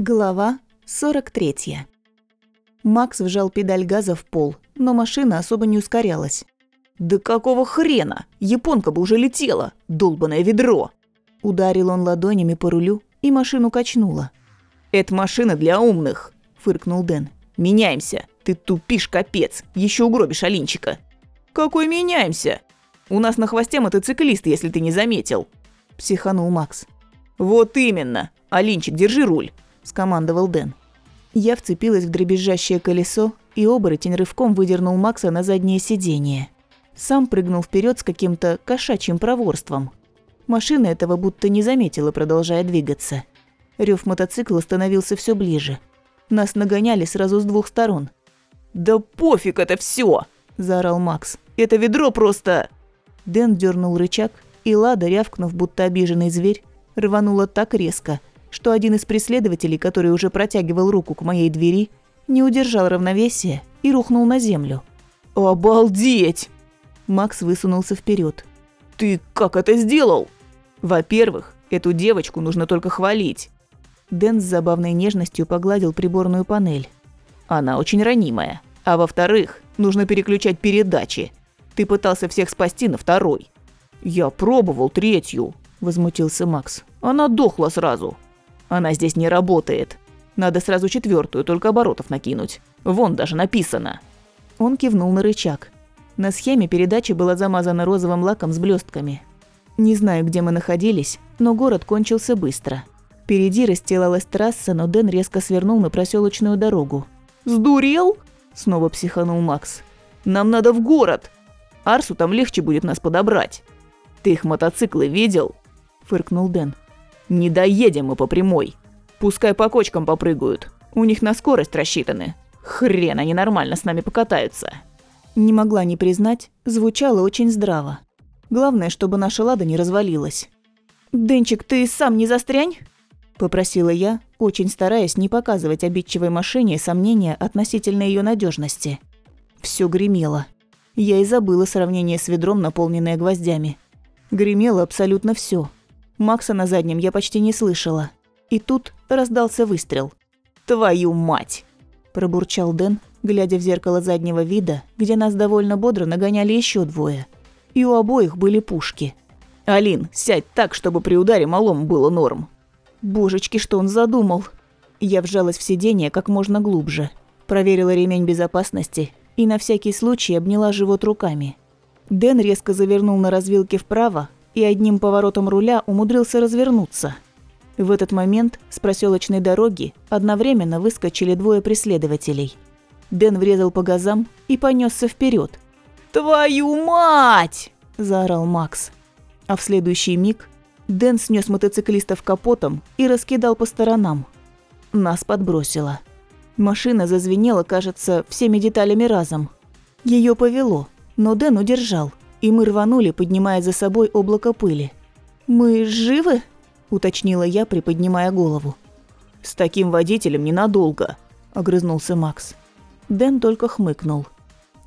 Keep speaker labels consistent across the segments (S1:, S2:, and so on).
S1: Глава 43. Макс вжал педаль газа в пол, но машина особо не ускорялась.
S2: «Да какого хрена? Японка бы уже летела! Долбанное ведро!»
S1: Ударил он ладонями по рулю, и машину качнуло.
S2: «Это машина для умных!» – фыркнул Дэн. «Меняемся! Ты тупишь, капец! Еще угробишь Алинчика!» «Какой меняемся? У нас на хвосте мотоциклист, если ты не заметил!» – психанул Макс. «Вот именно! Алинчик, держи руль!» Скомандовал Дэн. Я вцепилась в дребезжащее колесо, и оборотень рывком выдернул Макса на заднее сиденье. Сам прыгнул вперед с каким-то кошачьим проворством. Машина этого будто не заметила, продолжая двигаться. Рев мотоцикла становился все ближе. Нас нагоняли сразу с двух сторон. «Да пофиг это все! заорал Макс. «Это ведро просто...» Дэн дернул рычаг, и Лада, рявкнув, будто обиженный зверь, рванула так резко, что один из преследователей, который уже протягивал руку к моей двери, не удержал равновесия и рухнул на землю. «Обалдеть!» Макс высунулся вперед. «Ты как это сделал?» «Во-первых, эту девочку нужно только хвалить». Дэн с забавной нежностью погладил приборную панель. «Она очень ранимая. А во-вторых, нужно переключать передачи. Ты пытался всех спасти на второй». «Я пробовал третью», – возмутился Макс. «Она дохла сразу». Она здесь не работает. Надо сразу четвертую, только оборотов накинуть. Вон даже написано. Он кивнул на рычаг. На схеме передачи была замазана розовым лаком с блестками. Не знаю, где мы находились, но город кончился быстро. Впереди расстилалась трасса, но Дэн резко свернул на проселочную дорогу. «Сдурел?» – снова психанул Макс. «Нам надо в город! Арсу там легче будет нас подобрать!» «Ты их мотоциклы видел?» – фыркнул Дэн. Не доедем мы по прямой. Пускай по кочкам попрыгают. У них на скорость рассчитаны. Хрен они нормально с нами покатаются. Не могла не признать, звучало очень здраво. Главное, чтобы наша лада не развалилась. «Денчик, ты сам не застрянь?» – попросила я, очень стараясь не показывать обидчивой машине сомнения относительно ее надежности. Все гремело. Я и забыла сравнение с ведром, наполненное гвоздями. Гремело абсолютно все. Макса на заднем я почти не слышала. И тут раздался выстрел. «Твою мать!» – пробурчал Дэн, глядя в зеркало заднего вида, где нас довольно бодро нагоняли еще двое. И у обоих были пушки. «Алин, сядь так, чтобы при ударе малому было норм». Божечки, что он задумал. Я вжалась в сиденье как можно глубже, проверила ремень безопасности и на всякий случай обняла живот руками. Дэн резко завернул на развилке вправо, и одним поворотом руля умудрился развернуться. В этот момент с проселочной дороги одновременно выскочили двое преследователей. Дэн врезал по газам и понесся вперед. «Твою мать!» – заорал Макс. А в следующий миг Дэн снес мотоциклистов капотом и раскидал по сторонам. Нас подбросило. Машина зазвенела, кажется, всеми деталями разом. Ее повело, но Дэн удержал и мы рванули, поднимая за собой облако пыли. «Мы живы?» – уточнила я, приподнимая голову. «С таким водителем ненадолго», – огрызнулся Макс. Дэн только хмыкнул.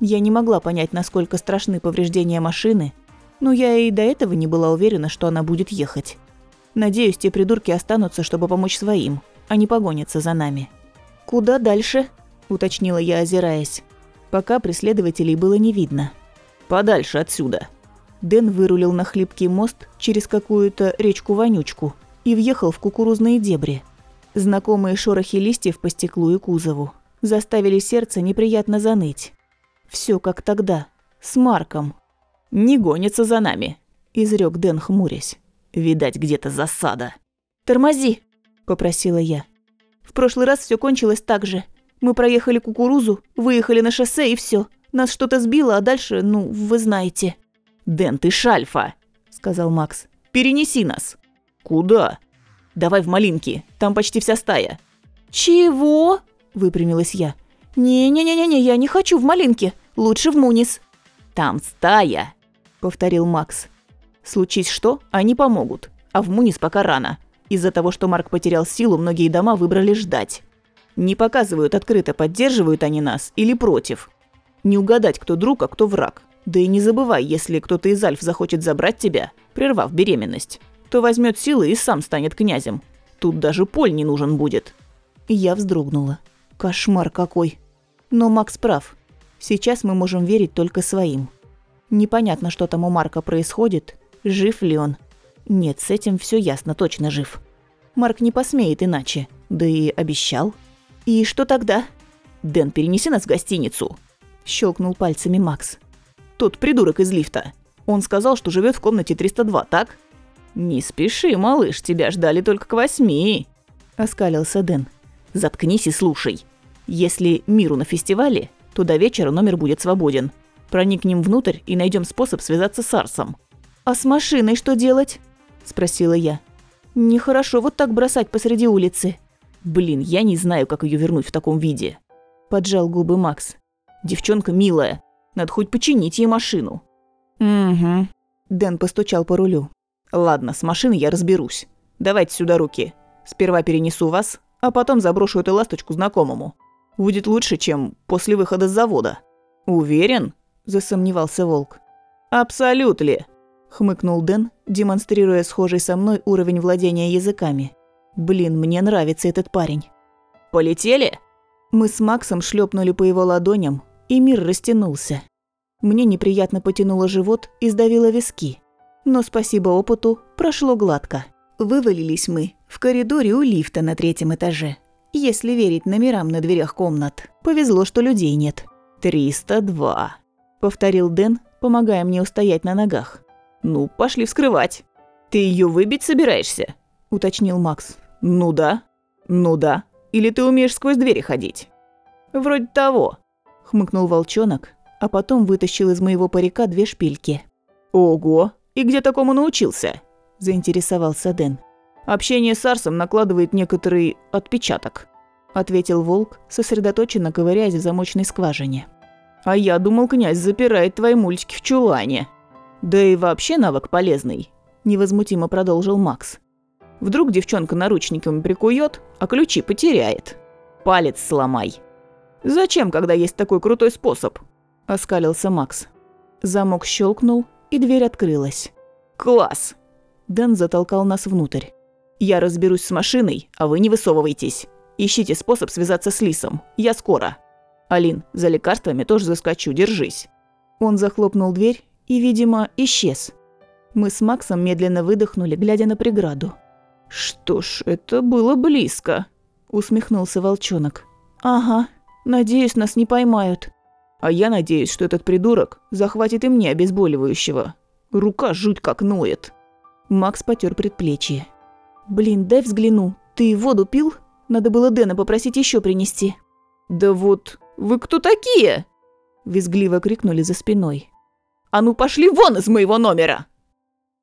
S2: Я не могла понять, насколько страшны повреждения машины, но я и до этого не была уверена, что она будет ехать. Надеюсь, те придурки останутся, чтобы помочь своим, а не погонятся за нами. «Куда дальше?» – уточнила я, озираясь. Пока преследователей было не видно – Подальше отсюда. Дэн вырулил на хлипкий мост через какую-то речку-вонючку и въехал в кукурузные дебри. Знакомые шорохи листьев по стеклу и кузову заставили сердце неприятно заныть. Все как тогда, с Марком. «Не гонится за нами», – изрек Дэн, хмурясь. «Видать, где-то засада». «Тормози», – попросила я. «В прошлый раз все кончилось так же. Мы проехали кукурузу, выехали на шоссе и все. Нас что-то сбило, а дальше, ну, вы знаете». «Дэн, ты шальфа», — сказал Макс. «Перенеси нас». «Куда?» «Давай в Малинки, там почти вся стая». «Чего?» – выпрямилась я. «Не-не-не-не, я не хочу в Малинки, лучше в Мунис». «Там стая», – повторил Макс. «Случись что, они помогут, а в Мунис пока рано. Из-за того, что Марк потерял силу, многие дома выбрали ждать. Не показывают открыто, поддерживают они нас или против. Не угадать, кто друг, а кто враг. Да и не забывай, если кто-то из Альф захочет забрать тебя, прервав беременность, то возьмет силы и сам станет князем. Тут даже Поль не нужен будет.
S1: Я вздрогнула. Кошмар какой. Но Макс прав. Сейчас мы можем верить только своим. Непонятно, что там у Марка происходит, жив ли он. Нет, с этим все ясно, точно жив. Марк не посмеет иначе, да и обещал. И что тогда?
S2: «Дэн, перенеси нас в гостиницу», –
S1: щелкнул пальцами Макс.
S2: «Тот придурок из лифта. Он сказал, что живет в комнате 302, так?» «Не спеши, малыш, тебя ждали только к восьми», – оскалился Дэн. «Заткнись и слушай. Если миру на фестивале, то до вечера номер будет свободен. Проникнем внутрь и найдем способ связаться с Арсом».
S1: «А с машиной что делать?» – спросила я. «Нехорошо вот так бросать посреди улицы».
S2: «Блин, я не знаю, как ее вернуть в таком виде», – поджал губы Макс. «Девчонка милая, надо хоть починить ей машину».
S1: «Угу». Дэн постучал по рулю.
S2: «Ладно, с машиной я разберусь. Давайте сюда руки. Сперва перенесу вас, а потом заброшу эту ласточку знакомому. Будет лучше, чем после выхода с завода». «Уверен?» – засомневался Волк. «Абсолютно», – хмыкнул Дэн, демонстрируя схожий со мной уровень владения языками. «Блин, мне нравится этот парень». «Полетели?»
S1: Мы с Максом шлепнули по его ладоням, и мир растянулся. Мне неприятно потянуло живот и сдавило виски. Но спасибо опыту, прошло гладко. Вывалились мы в коридоре у лифта на третьем этаже. Если верить номерам на дверях комнат. Повезло, что людей нет.
S2: «Триста два», — повторил Дэн, помогая мне устоять на ногах. «Ну, пошли вскрывать». «Ты ее выбить собираешься?» — уточнил Макс. «Ну да». «Ну да. Или ты умеешь сквозь двери ходить?» «Вроде того», — хмыкнул волчонок, а потом вытащил из моего парика две шпильки. «Ого! И где такому научился?» – заинтересовался Дэн. «Общение с Арсом накладывает некоторый отпечаток», – ответил Волк, сосредоточенно ковыряясь в замочной скважине. «А я думал, князь запирает твои мультики в чулане». «Да и вообще навык полезный», – невозмутимо продолжил Макс. «Вдруг девчонка наручниками прикует, а ключи потеряет. Палец сломай». «Зачем, когда есть такой крутой способ?» – оскалился Макс. Замок щелкнул, и дверь открылась. «Класс!» Дэн затолкал нас внутрь. «Я разберусь с машиной, а вы не высовывайтесь. Ищите способ связаться с Лисом. Я скоро. Алин, за лекарствами тоже заскочу, держись». Он захлопнул дверь и, видимо, исчез. Мы с Максом медленно выдохнули, глядя на преграду. «Что ж, это было близко», – усмехнулся волчонок. «Ага, надеюсь, нас не поймают». А я надеюсь, что этот придурок захватит и мне обезболивающего. Рука жуть как ноет. Макс потер предплечье. «Блин, дай взгляну. Ты воду пил? Надо было Дэна попросить еще принести». «Да вот, вы кто такие?» Визгливо крикнули за спиной. «А ну пошли вон из моего номера!»